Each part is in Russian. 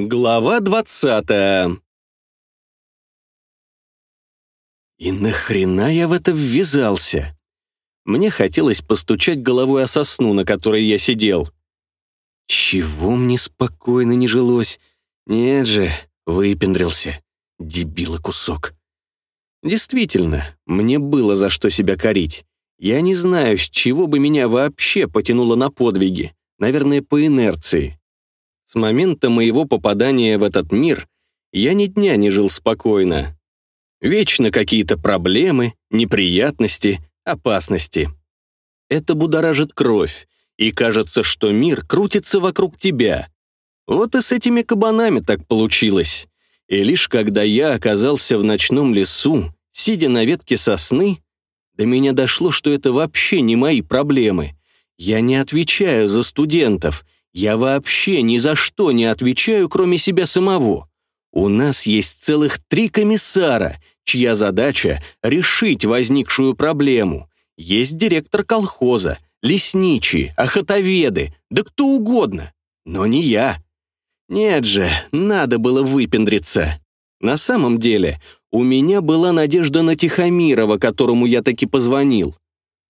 Глава двадцатая И нахрена я в это ввязался? Мне хотелось постучать головой о сосну, на которой я сидел. Чего мне спокойно не жилось? Нет же, выпендрился. Дебила кусок. Действительно, мне было за что себя корить. Я не знаю, с чего бы меня вообще потянуло на подвиги. Наверное, по инерции. С момента моего попадания в этот мир я ни дня не жил спокойно. Вечно какие-то проблемы, неприятности, опасности. Это будоражит кровь, и кажется, что мир крутится вокруг тебя. Вот и с этими кабанами так получилось. И лишь когда я оказался в ночном лесу, сидя на ветке сосны, до меня дошло, что это вообще не мои проблемы. Я не отвечаю за студентов. Я вообще ни за что не отвечаю, кроме себя самого. У нас есть целых три комиссара, чья задача — решить возникшую проблему. Есть директор колхоза, лесничие, охотоведы, да кто угодно. Но не я. Нет же, надо было выпендриться. На самом деле, у меня была надежда на Тихомирова, которому я таки позвонил,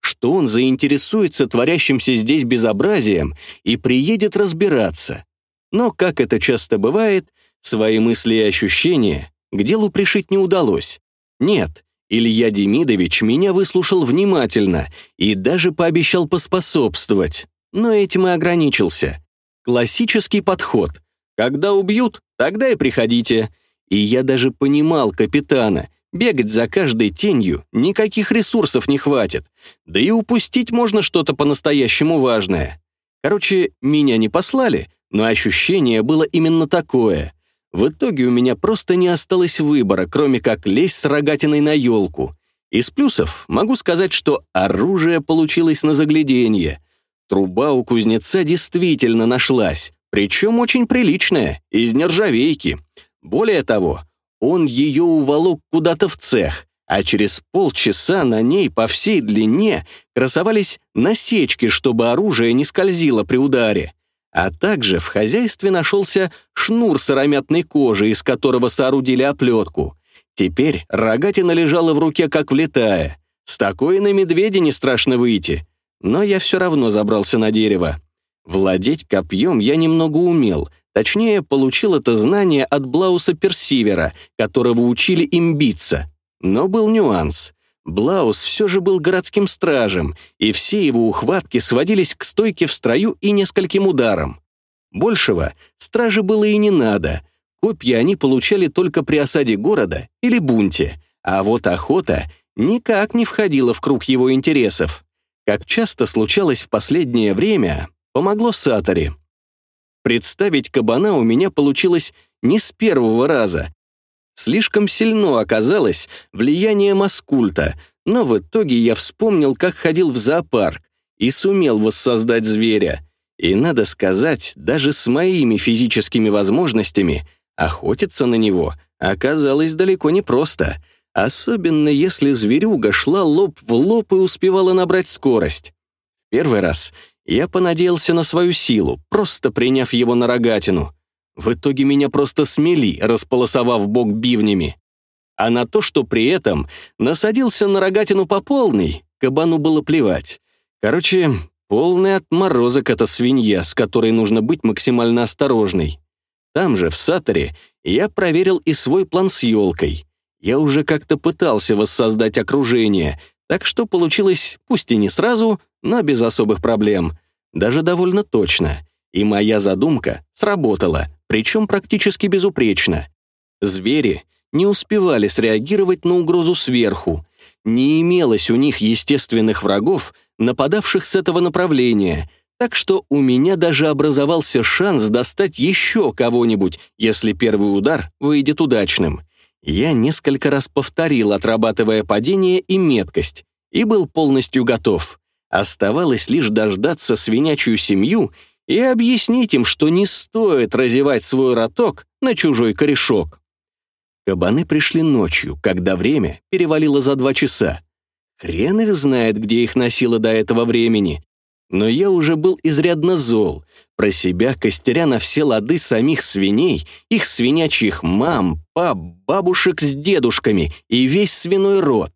что он заинтересуется творящимся здесь безобразием и приедет разбираться. Но, как это часто бывает, свои мысли и ощущения к делу пришить не удалось. Нет, Илья Демидович меня выслушал внимательно и даже пообещал поспособствовать, но этим и ограничился. Классический подход. Когда убьют, тогда и приходите. И я даже понимал капитана. Бегать за каждой тенью никаких ресурсов не хватит. Да и упустить можно что-то по-настоящему важное. Короче, меня не послали, но ощущение было именно такое. В итоге у меня просто не осталось выбора, кроме как лезть с рогатиной на елку. Из плюсов могу сказать, что оружие получилось на загляденье. Труба у кузнеца действительно нашлась, причем очень приличная, из нержавейки. Более того, он ее уволок куда-то в цех, а через полчаса на ней по всей длине красовались насечки, чтобы оружие не скользило при ударе. А также в хозяйстве нашелся шнур сыромятной кожи, из которого соорудили оплетку. Теперь рогатина лежала в руке, как влетая. С такой на медведя не страшно выйти. Но я все равно забрался на дерево. Владеть копьем я немного умел, Точнее, получил это знание от Блауса Персивера, которого учили им биться. Но был нюанс. Блаус все же был городским стражем, и все его ухватки сводились к стойке в строю и нескольким ударам. Большего страже было и не надо. Копья они получали только при осаде города или бунте, а вот охота никак не входила в круг его интересов. Как часто случалось в последнее время, помогло Сатори. Представить кабана у меня получилось не с первого раза. Слишком сильно оказалось влияние маскульта, но в итоге я вспомнил, как ходил в зоопарк и сумел воссоздать зверя. И, надо сказать, даже с моими физическими возможностями охотиться на него оказалось далеко не просто, особенно если зверюга шла лоб в лоб и успевала набрать скорость. Первый раз я понадеялся на свою силу, просто приняв его на рогатину. В итоге меня просто смели, располосовав бок бивнями. А на то, что при этом насадился на рогатину по полной, кабану было плевать. Короче, полный отморозок эта свинья, с которой нужно быть максимально осторожной. Там же, в Саторе, я проверил и свой план с елкой. Я уже как-то пытался воссоздать окружение, так что получилось, пусть и не сразу, но без особых проблем. Даже довольно точно. И моя задумка сработала, причем практически безупречно. Звери не успевали среагировать на угрозу сверху. Не имелось у них естественных врагов, нападавших с этого направления, так что у меня даже образовался шанс достать еще кого-нибудь, если первый удар выйдет удачным. Я несколько раз повторил, отрабатывая падение и меткость, и был полностью готов. Оставалось лишь дождаться свинячью семью и объяснить им, что не стоит разевать свой роток на чужой корешок. Кабаны пришли ночью, когда время перевалило за два часа. Хрен их знает, где их носило до этого времени. Но я уже был изрядно зол, про себя костеря на все лады самих свиней, их свинячьих мам, пап, бабушек с дедушками и весь свиной род.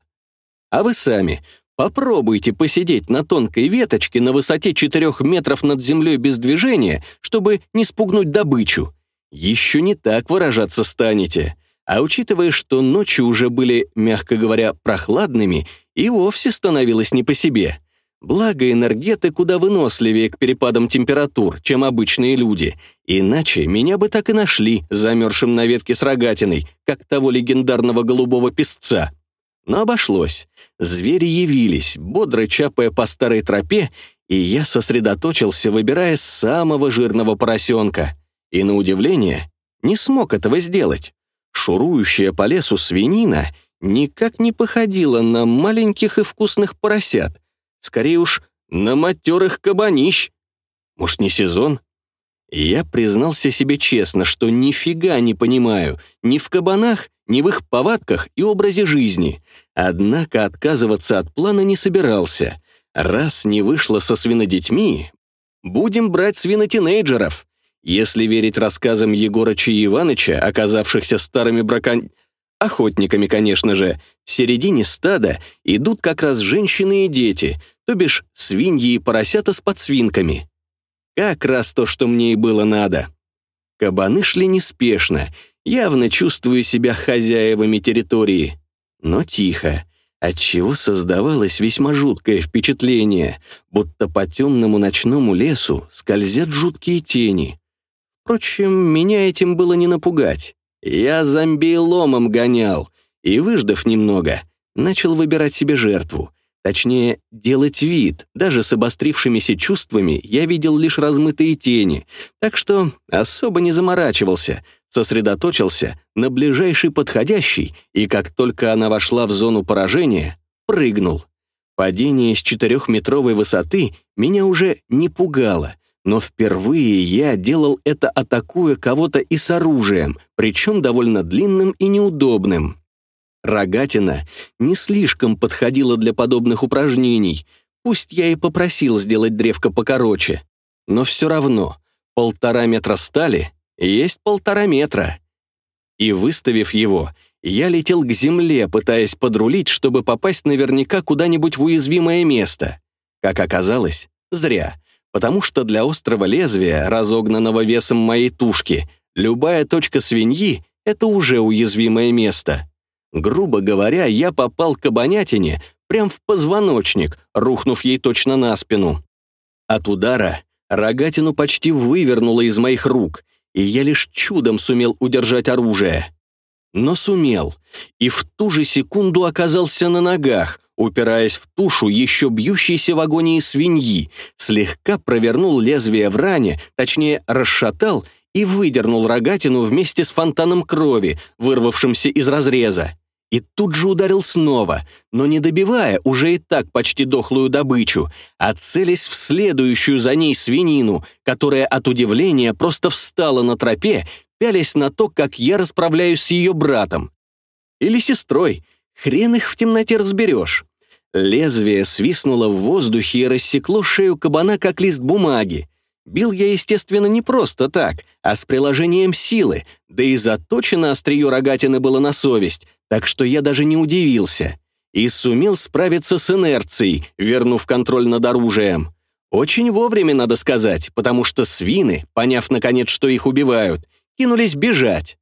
А вы сами попробуйте посидеть на тонкой веточке на высоте 4 метров над землей без движения, чтобы не спугнуть добычу. Еще не так выражаться станете. А учитывая, что ночи уже были, мягко говоря, прохладными, и вовсе становилось не по себе. Благо, энергеты куда выносливее к перепадам температур, чем обычные люди. Иначе меня бы так и нашли, замерзшим на ветке с рогатиной, как того легендарного голубого песца. Но обошлось. Звери явились, бодро чапая по старой тропе, и я сосредоточился, выбирая самого жирного поросенка. И, на удивление, не смог этого сделать. Шурующая по лесу свинина никак не походила на маленьких и вкусных поросят, Скорее уж, на матерых кабанищ. Может, не сезон? Я признался себе честно, что нифига не понимаю ни в кабанах, ни в их повадках и образе жизни. Однако отказываться от плана не собирался. Раз не вышло со свинодетьми, будем брать свинотинейджеров. Если верить рассказам Егорыча и Иваныча, оказавшихся старыми бракон... Охотниками, конечно же, в середине стада идут как раз женщины и дети, то бишь свиньи и поросята с подсвинками. Как раз то, что мне и было надо. Кабаны шли неспешно, явно чувствуя себя хозяевами территории. Но тихо, отчего создавалось весьма жуткое впечатление, будто по темному ночному лесу скользят жуткие тени. Впрочем, меня этим было не напугать. Я зомби ломом гонял, и, выждав немного, начал выбирать себе жертву. Точнее, делать вид. Даже с обострившимися чувствами я видел лишь размытые тени, так что особо не заморачивался, сосредоточился на ближайшей подходящей, и как только она вошла в зону поражения, прыгнул. Падение с четырехметровой высоты меня уже не пугало, но впервые я делал это, атакуя кого-то и с оружием, причем довольно длинным и неудобным. Рогатина не слишком подходила для подобных упражнений, пусть я и попросил сделать древко покороче. Но все равно, полтора метра стали есть полтора метра. И выставив его, я летел к земле, пытаясь подрулить, чтобы попасть наверняка куда-нибудь в уязвимое место. Как оказалось, зря потому что для острого лезвия, разогнанного весом моей тушки, любая точка свиньи — это уже уязвимое место. Грубо говоря, я попал к обонятине прям в позвоночник, рухнув ей точно на спину. От удара рогатину почти вывернуло из моих рук, и я лишь чудом сумел удержать оружие. Но сумел, и в ту же секунду оказался на ногах, упираясь в тушу еще бьющейся в агонии свиньи, слегка провернул лезвие в ране, точнее, расшатал и выдернул рогатину вместе с фонтаном крови, вырвавшимся из разреза. И тут же ударил снова, но не добивая уже и так почти дохлую добычу, а целясь в следующую за ней свинину, которая от удивления просто встала на тропе, пялясь на то, как я расправляюсь с ее братом. Или сестрой, Хрен их в темноте разберешь. Лезвие свистнуло в воздухе и рассекло шею кабана, как лист бумаги. Бил я, естественно, не просто так, а с приложением силы, да и заточено острие рогатины было на совесть, так что я даже не удивился. И сумел справиться с инерцией, вернув контроль над оружием. Очень вовремя, надо сказать, потому что свины, поняв наконец, что их убивают, кинулись бежать.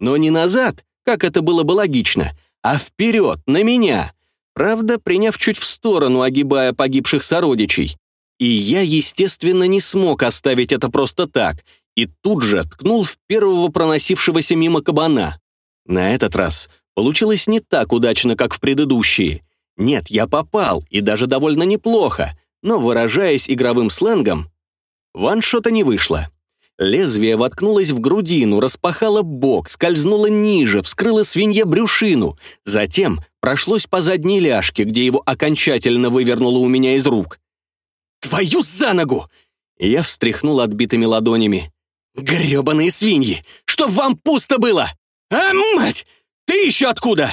Но не назад, как это было бы логично, а вперед, на меня. Правда, приняв чуть в сторону, огибая погибших сородичей. И я, естественно, не смог оставить это просто так, и тут же ткнул в первого проносившегося мимо кабана. На этот раз получилось не так удачно, как в предыдущие. Нет, я попал, и даже довольно неплохо, но, выражаясь игровым сленгом, ваншота не вышло. Лезвие воткнулось в грудину, распахало бок, скользнуло ниже, вскрыло свинье брюшину. Затем прошлось по задней ляжке, где его окончательно вывернуло у меня из рук. «Твою за ногу!» Я встряхнул отбитыми ладонями. «Гребаные свиньи! Чтоб вам пусто было! А, мать! Ты еще откуда?»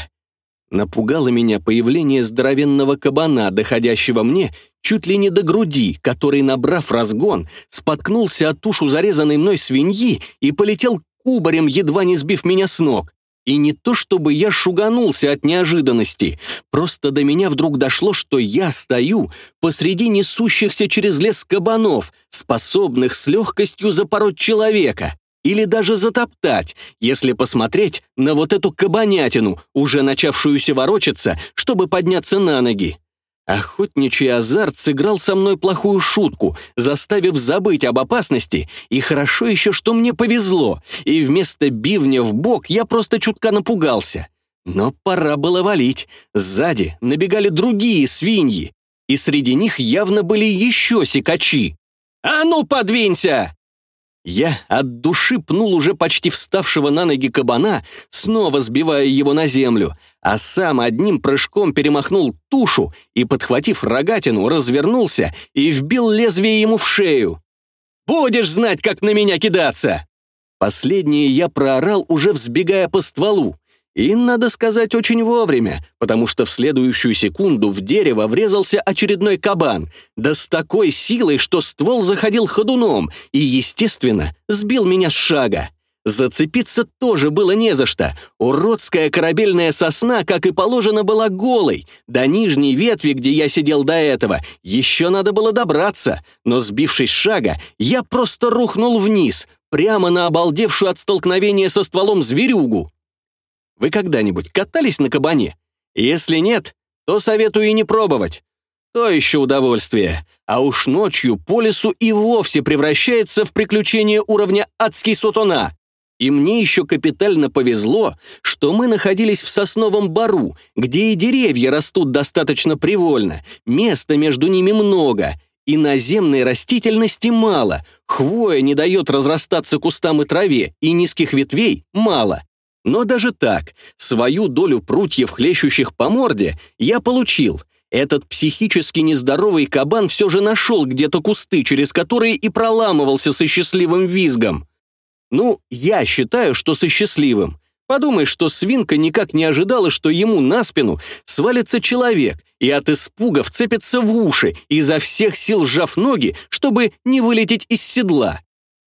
Напугало меня появление здоровенного кабана, доходящего мне чуть ли не до груди, который, набрав разгон, споткнулся от тушу зарезанной мной свиньи и полетел кубарем, едва не сбив меня с ног. И не то чтобы я шуганулся от неожиданности, просто до меня вдруг дошло, что я стою посреди несущихся через лес кабанов, способных с легкостью запороть человека или даже затоптать, если посмотреть на вот эту кабанятину, уже начавшуюся ворочаться, чтобы подняться на ноги. Охотничий азарт сыграл со мной плохую шутку, заставив забыть об опасности, и хорошо еще, что мне повезло, и вместо бивня в бок я просто чутка напугался. Но пора было валить. Сзади набегали другие свиньи, и среди них явно были еще сикачи. «А ну, подвинься!» Я от души пнул уже почти вставшего на ноги кабана, снова сбивая его на землю, а сам одним прыжком перемахнул тушу и, подхватив рогатину, развернулся и вбил лезвие ему в шею. «Будешь знать, как на меня кидаться!» Последнее я проорал, уже взбегая по стволу, и, надо сказать, очень вовремя, потому что в следующую секунду в дерево врезался очередной кабан, да с такой силой, что ствол заходил ходуном и, естественно, сбил меня с шага. Зацепиться тоже было не за что. Уродская корабельная сосна, как и положено, была голой. До нижней ветви, где я сидел до этого, еще надо было добраться. Но, сбившись с шага, я просто рухнул вниз, прямо на обалдевшую от столкновения со стволом зверюгу. Вы когда-нибудь катались на кабане? Если нет, то советую и не пробовать. То еще удовольствие. А уж ночью по лесу и вовсе превращается в приключение уровня «Адский сутона». И мне еще капитально повезло, что мы находились в сосновом бару, где и деревья растут достаточно привольно, места между ними много, и наземной растительности мало, хвоя не дает разрастаться кустам и траве, и низких ветвей мало. Но даже так, свою долю прутьев, хлещущих по морде, я получил. Этот психически нездоровый кабан все же нашел где-то кусты, через которые и проламывался со счастливым визгом. Ну, я считаю, что со счастливым. Подумай, что свинка никак не ожидала, что ему на спину свалится человек и от испуга вцепится в уши, изо всех сил сжав ноги, чтобы не вылететь из седла.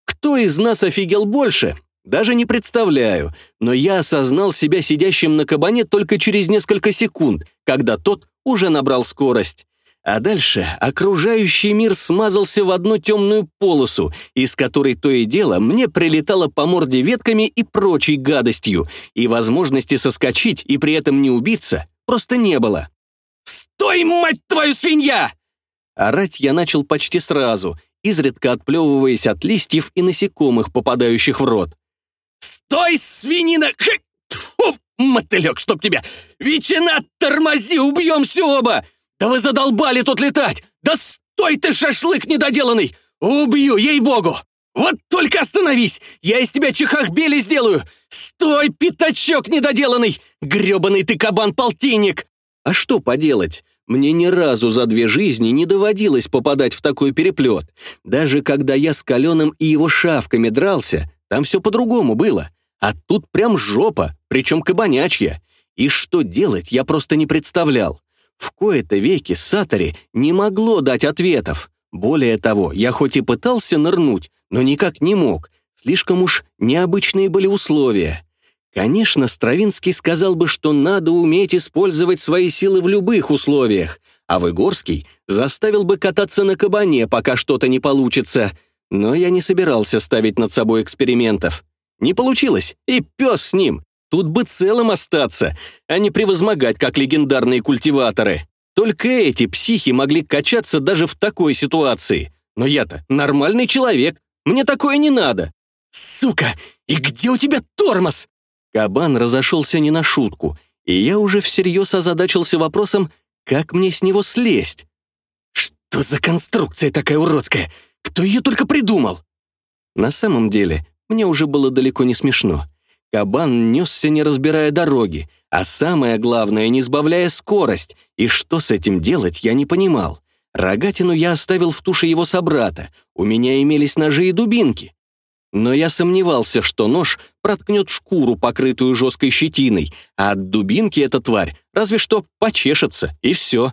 Кто из нас офигел больше, даже не представляю, но я осознал себя сидящим на кабане только через несколько секунд, когда тот уже набрал скорость. А дальше окружающий мир смазался в одну темную полосу, из которой то и дело мне прилетало по морде ветками и прочей гадостью, и возможности соскочить и при этом не убиться просто не было. «Стой, мать твою, свинья!» Орать я начал почти сразу, изредка отплевываясь от листьев и насекомых, попадающих в рот. «Стой, свинина! Тьфу, мотылек, чтоб тебя! Ветчина, тормози, убьемся оба! Да вы задолбали тут летать! Да стой ты, шашлык недоделанный! Убью, ей-богу! Вот только остановись! Я из тебя чехахбели сделаю! Стой, пятачок недоделанный! Гребаный ты кабан-полтинник!» А что поделать? Мне ни разу за две жизни не доводилось попадать в такой переплет. Даже когда я с Каленым и его шавками дрался, там все по-другому было. А тут прям жопа, причем кабанячья. И что делать, я просто не представлял. В кои-то веки Сатори не могло дать ответов. Более того, я хоть и пытался нырнуть, но никак не мог. Слишком уж необычные были условия. Конечно, Стравинский сказал бы, что надо уметь использовать свои силы в любых условиях, а Выгорский заставил бы кататься на кабане, пока что-то не получится. Но я не собирался ставить над собой экспериментов. Не получилось, и пес с ним. Тут бы целым остаться, а не превозмогать, как легендарные культиваторы. Только эти психи могли качаться даже в такой ситуации. Но я-то нормальный человек, мне такое не надо. Сука, и где у тебя тормоз? Кабан разошелся не на шутку, и я уже всерьез озадачился вопросом, как мне с него слезть. Что за конструкция такая уродская? Кто ее только придумал? На самом деле, мне уже было далеко не смешно. Кабан несся, не разбирая дороги, а самое главное, не сбавляя скорость, и что с этим делать, я не понимал. Рогатину я оставил в туше его собрата, у меня имелись ножи и дубинки. Но я сомневался, что нож проткнет шкуру, покрытую жесткой щетиной, а от дубинки эта тварь разве что почешется, и все.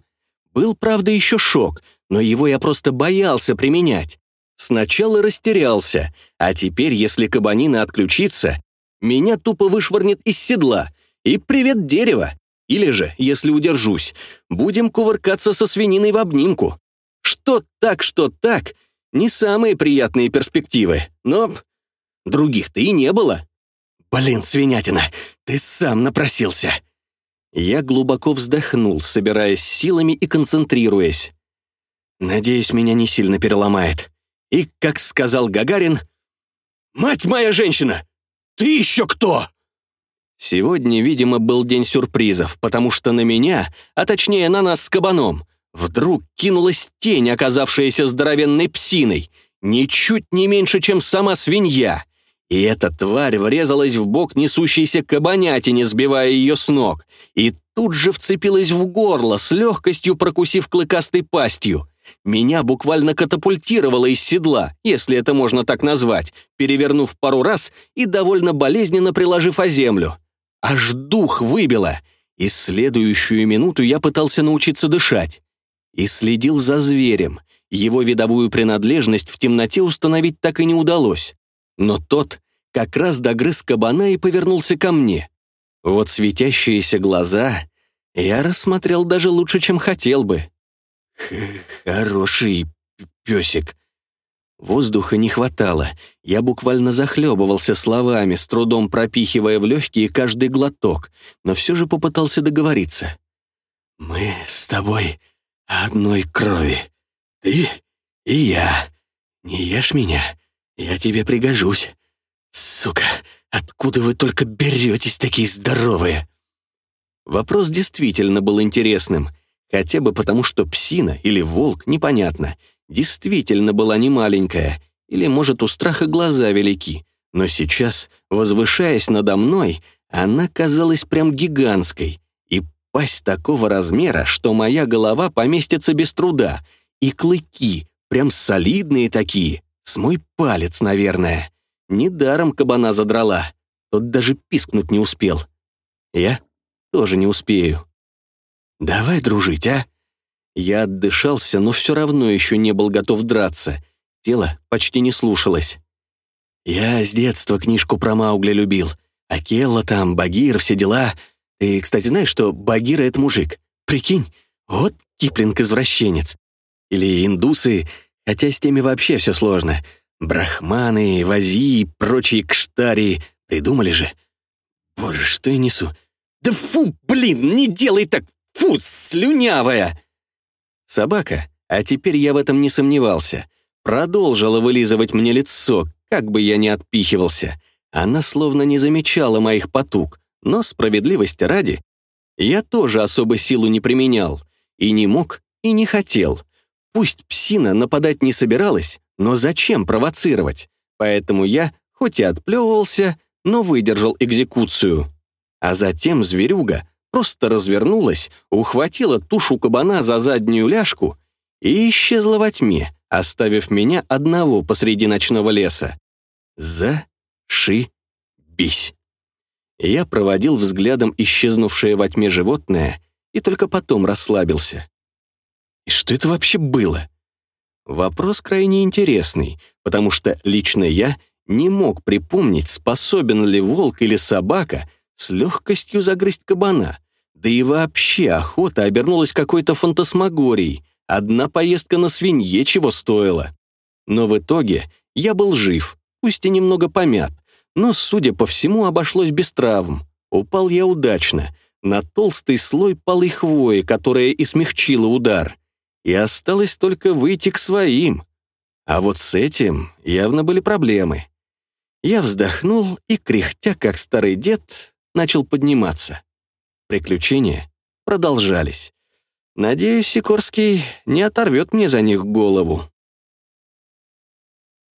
Был, правда, еще шок, но его я просто боялся применять. Сначала растерялся, а теперь, если кабанина отключится, меня тупо вышвырнет из седла. И привет дерево. Или же, если удержусь, будем кувыркаться со свининой в обнимку. Что так, что так, не самые приятные перспективы, но других-то и не было. Блин, свинятина, ты сам напросился. Я глубоко вздохнул, собираясь силами и концентрируясь. Надеюсь, меня не сильно переломает. И, как сказал Гагарин, «Мать моя женщина, ты еще кто?» Сегодня, видимо, был день сюрпризов, потому что на меня, а точнее на нас с кабаном, вдруг кинулась тень, оказавшаяся здоровенной псиной, ничуть не меньше, чем сама свинья. И эта тварь врезалась в бок несущейся кабанятине, сбивая ее с ног, и тут же вцепилась в горло, с легкостью прокусив клыкастой пастью. Меня буквально катапультировало из седла, если это можно так назвать, перевернув пару раз и довольно болезненно приложив о землю. Аж дух выбило, и следующую минуту я пытался научиться дышать. И следил за зверем. Его видовую принадлежность в темноте установить так и не удалось. Но тот как раз догрыз кабана и повернулся ко мне. Вот светящиеся глаза я рассмотрел даже лучше, чем хотел бы. «Хороший песик». Воздуха не хватало. Я буквально захлебывался словами, с трудом пропихивая в легкие каждый глоток, но все же попытался договориться. «Мы с тобой одной крови. Ты и я. Не ешь меня, я тебе пригожусь. Сука, откуда вы только беретесь такие здоровые?» Вопрос действительно был интересным — Хотя бы потому, что псина или волк, непонятно, действительно была не маленькая, или, может, у страха глаза велики. Но сейчас, возвышаясь надо мной, она казалась прям гигантской, и пасть такого размера, что моя голова поместится без труда, и клыки, прям солидные такие, с мой палец, наверное. Недаром кабана задрала, тот даже пискнуть не успел. Я тоже не успею. «Давай дружить, а?» Я отдышался, но все равно еще не был готов драться. Тело почти не слушалось. «Я с детства книжку про Маугли любил. Акелла там, Багир, все дела. Ты, кстати, знаешь, что Багир — это мужик? Прикинь, вот Киплинг-извращенец. Или индусы, хотя с теми вообще все сложно. Брахманы, вази и прочие кштари. Придумали же. Боже, что я несу? Да фу, блин, не делай так, Фу, слюнявая!» Собака, а теперь я в этом не сомневался, продолжила вылизывать мне лицо, как бы я ни отпихивался. Она словно не замечала моих потуг, но справедливости ради, я тоже особо силу не применял, и не мог, и не хотел. Пусть псина нападать не собиралась, но зачем провоцировать? Поэтому я, хоть и отплевывался, но выдержал экзекуцию. А затем зверюга просто развернулась, ухватила тушу кабана за заднюю ляжку и исчезла во тьме, оставив меня одного посреди ночного леса. За-ши-бись. Я проводил взглядом исчезнувшее во тьме животное и только потом расслабился. И что это вообще было? Вопрос крайне интересный, потому что лично я не мог припомнить, способен ли волк или собака с легкостью загрызть кабана. Да и вообще охота обернулась какой-то фантасмагорией. Одна поездка на свинье чего стоила. Но в итоге я был жив, пусть и немного помят, но, судя по всему, обошлось без травм. Упал я удачно, на толстый слой полой хвои, которая и смягчила удар. И осталось только выйти к своим. А вот с этим явно были проблемы. Я вздохнул и, кряхтя, как старый дед, начал подниматься. Приключения продолжались. Надеюсь, Сикорский не оторвет мне за них голову.